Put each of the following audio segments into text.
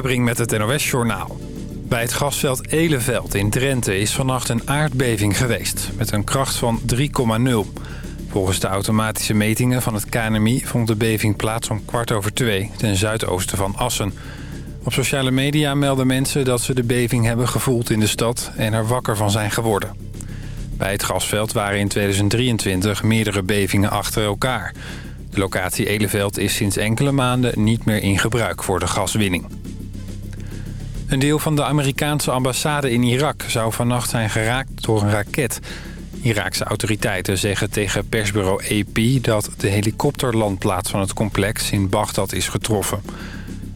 Bring met het NOS-journaal. Bij het gasveld Eleveld in Drenthe is vannacht een aardbeving geweest... met een kracht van 3,0. Volgens de automatische metingen van het KNMI vond de beving plaats om kwart over twee... ten zuidoosten van Assen. Op sociale media melden mensen dat ze de beving hebben gevoeld in de stad... en er wakker van zijn geworden. Bij het gasveld waren in 2023 meerdere bevingen achter elkaar. De locatie Eleveld is sinds enkele maanden niet meer in gebruik voor de gaswinning. Een deel van de Amerikaanse ambassade in Irak zou vannacht zijn geraakt door een raket. Iraakse autoriteiten zeggen tegen persbureau AP dat de helikopterlandplaats van het complex in Bagdad is getroffen.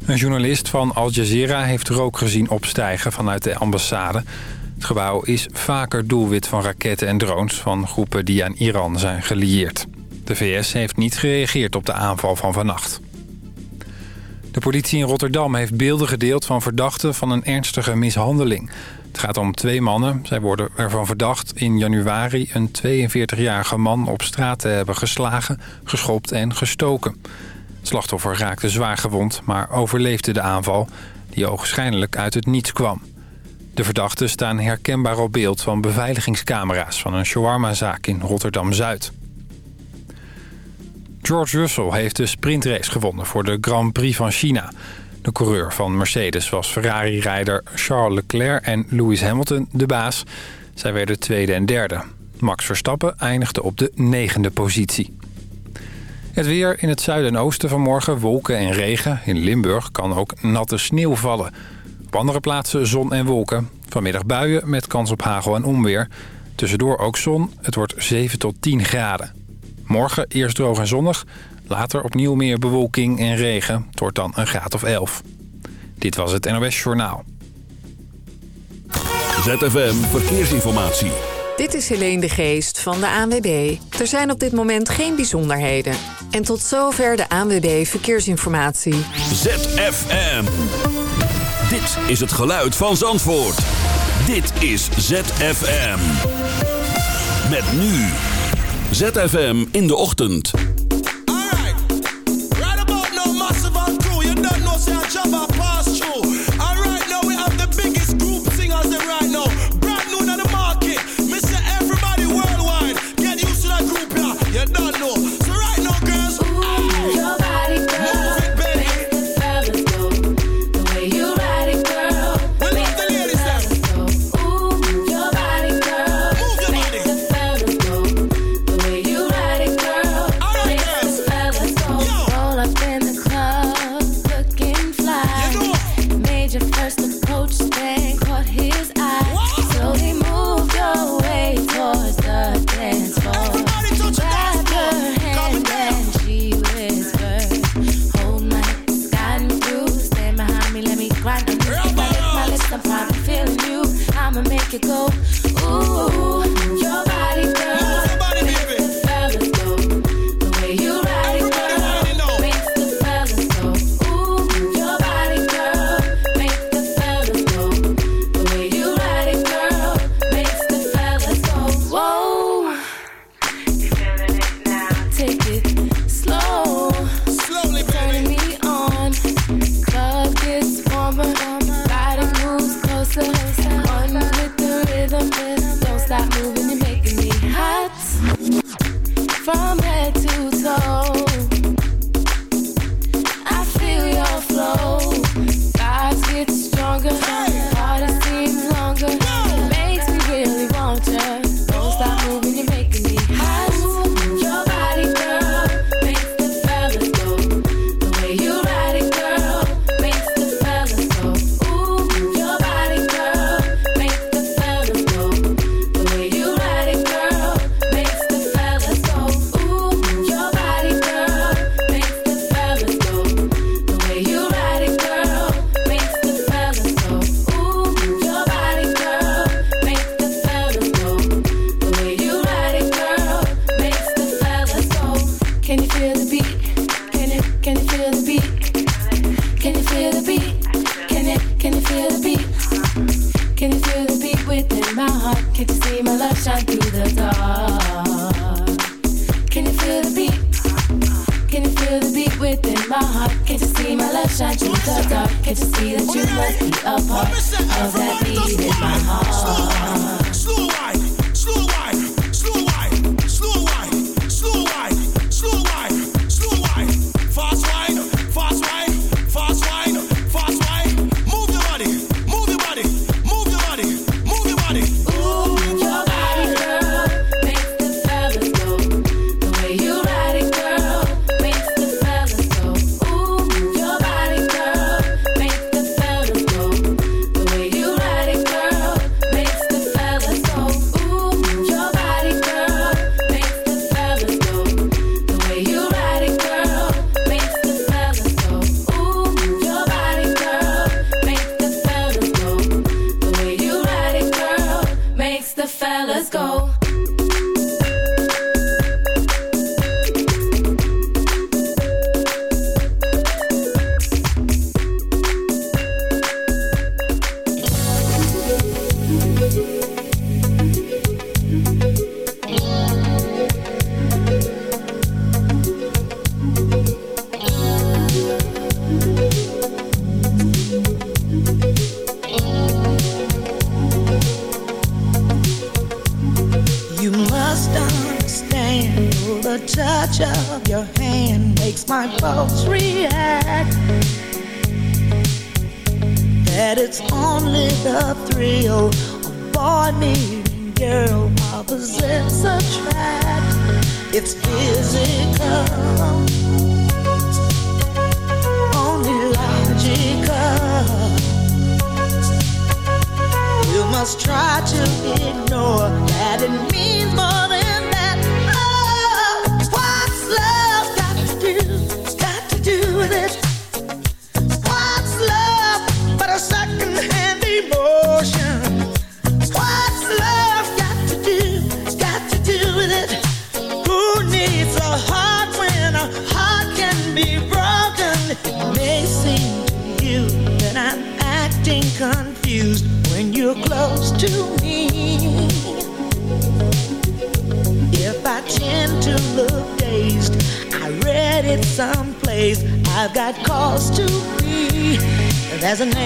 Een journalist van Al Jazeera heeft rook gezien opstijgen vanuit de ambassade. Het gebouw is vaker doelwit van raketten en drones van groepen die aan Iran zijn gelieerd. De VS heeft niet gereageerd op de aanval van vannacht. De politie in Rotterdam heeft beelden gedeeld van verdachten van een ernstige mishandeling. Het gaat om twee mannen. Zij worden ervan verdacht in januari een 42-jarige man op straat te hebben geslagen, geschopt en gestoken. Het slachtoffer raakte zwaar gewond, maar overleefde de aanval, die ogenschijnlijk uit het niets kwam. De verdachten staan herkenbaar op beeld van beveiligingscamera's van een shawarma-zaak in Rotterdam-Zuid. George Russell heeft de sprintrace gewonnen voor de Grand Prix van China. De coureur van Mercedes was Ferrari-rijder Charles Leclerc en Lewis Hamilton de baas. Zij werden tweede en derde. Max Verstappen eindigde op de negende positie. Het weer in het zuiden en oosten vanmorgen wolken en regen. In Limburg kan ook natte sneeuw vallen. Op andere plaatsen zon en wolken. Vanmiddag buien met kans op hagel en onweer. Tussendoor ook zon. Het wordt 7 tot 10 graden. Morgen eerst droog en zonnig. Later opnieuw meer bewolking en regen. Het wordt dan een graad of 11. Dit was het NOS Journaal. ZFM Verkeersinformatie. Dit is Helene de Geest van de ANWB. Er zijn op dit moment geen bijzonderheden. En tot zover de ANWB Verkeersinformatie. ZFM. Dit is het geluid van Zandvoort. Dit is ZFM. Met nu... ZFM in de ochtend.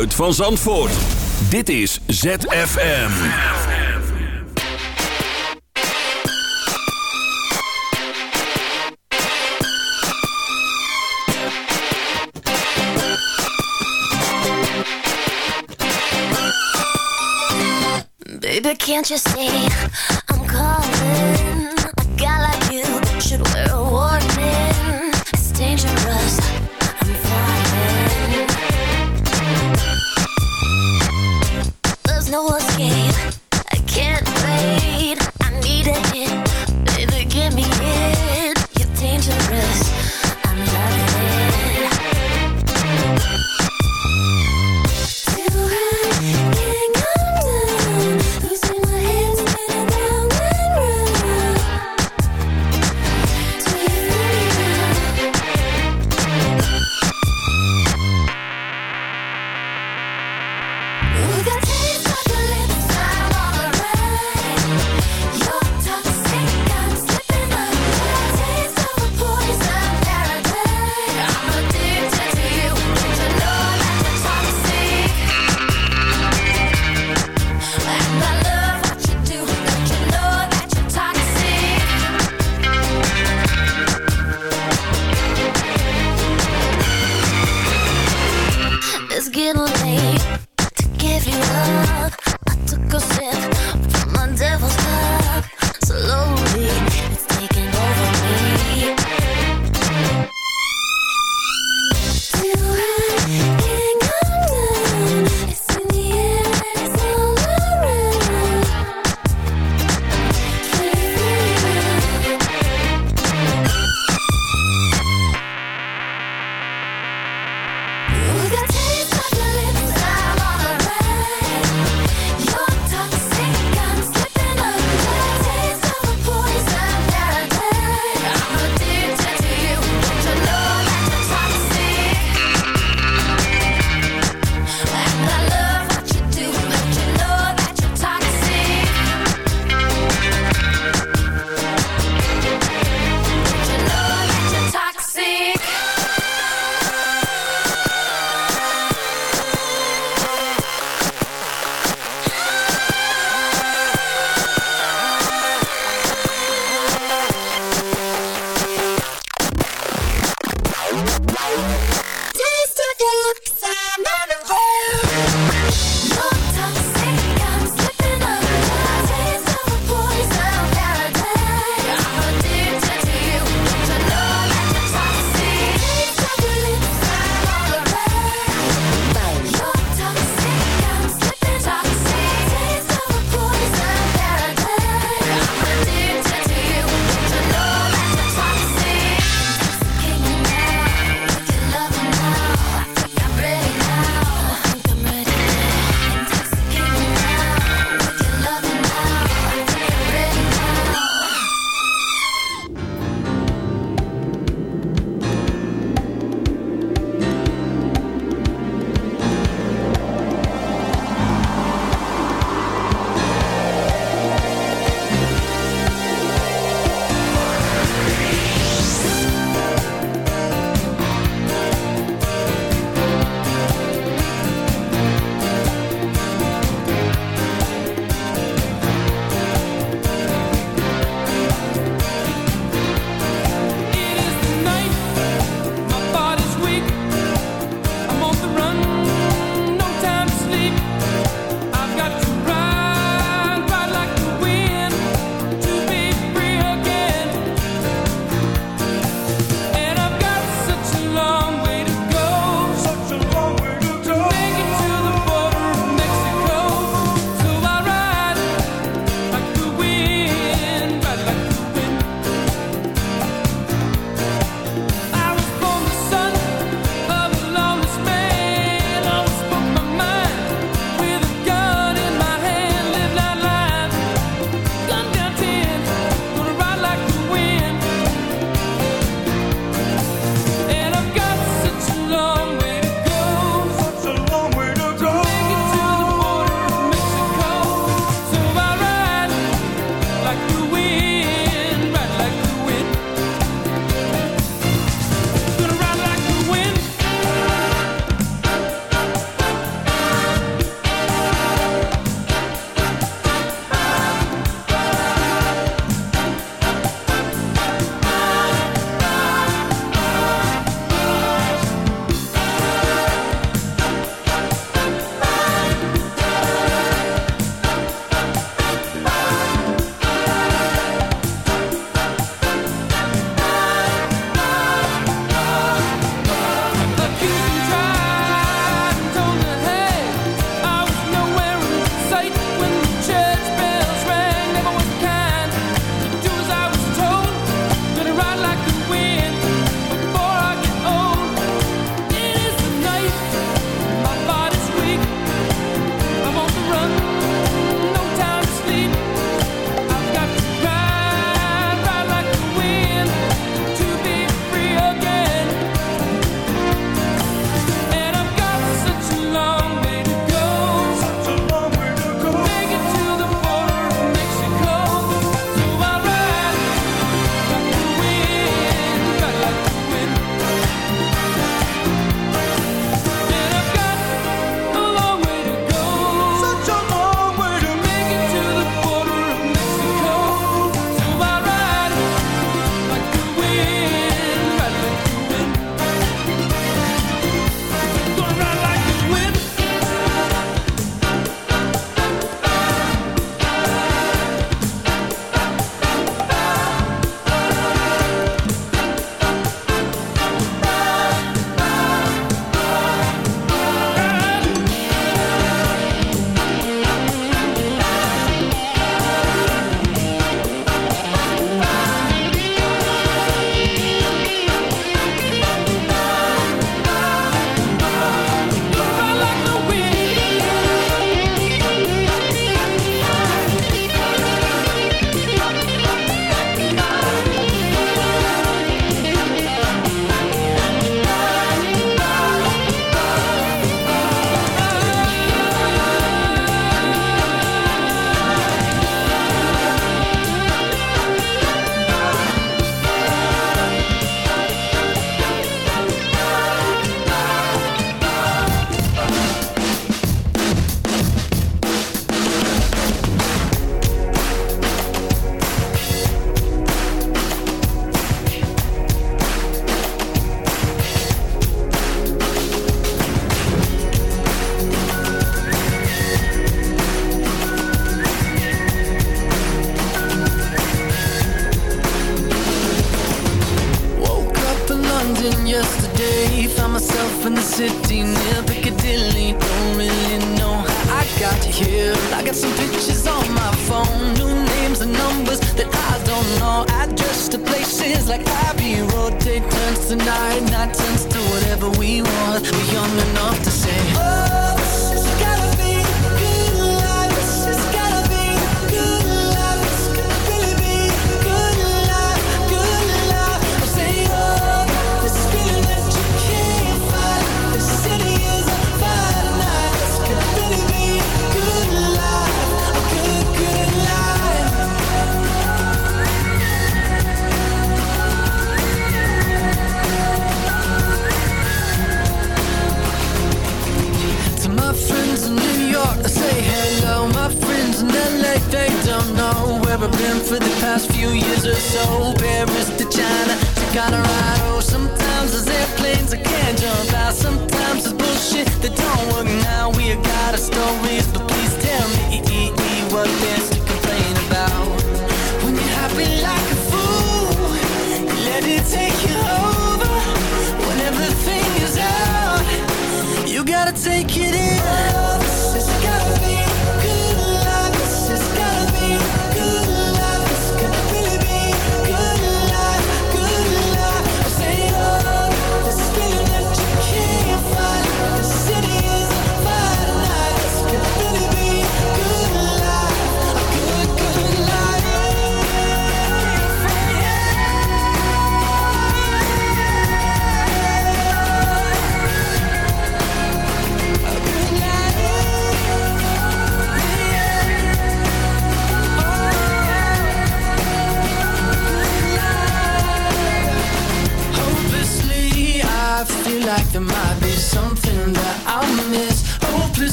geluid van Zandvoort. Dit is ZFM. Baby, can't you see?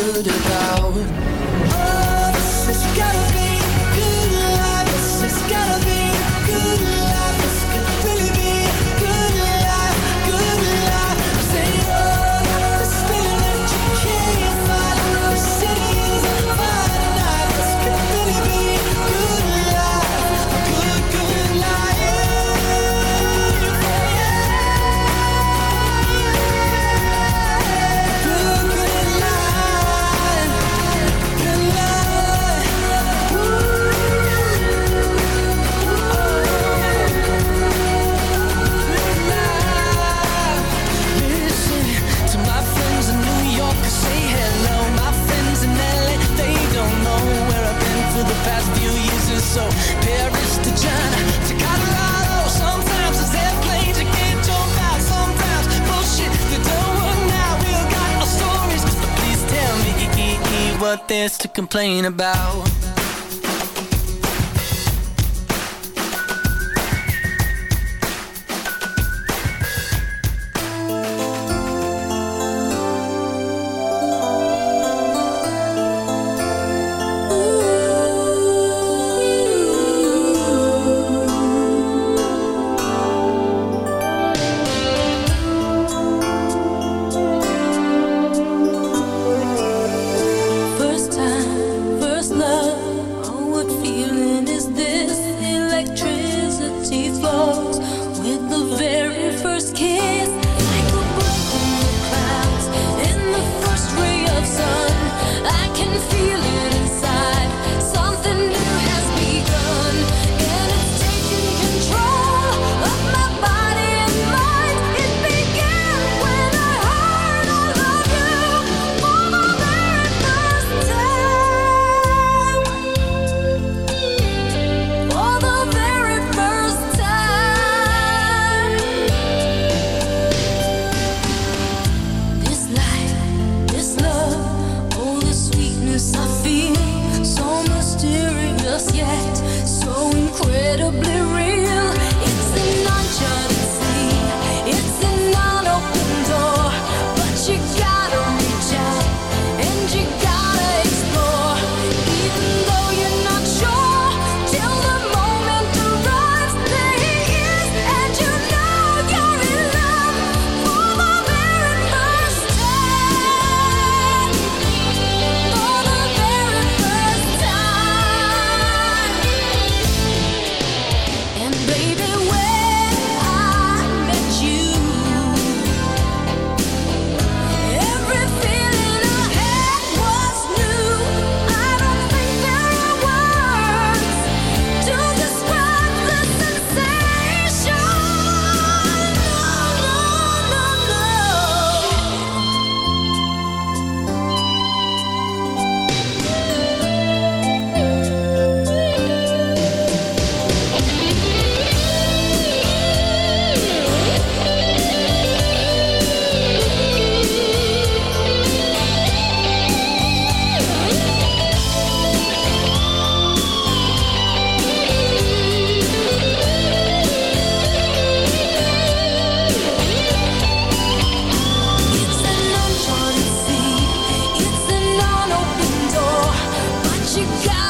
good about. Oh, this has gotta be. so Paris to China to Colorado. Sometimes it's airplanes you can't jump out. Sometimes bullshit that don't work now. We all got our stories, but please tell me what there's to complain about. you got.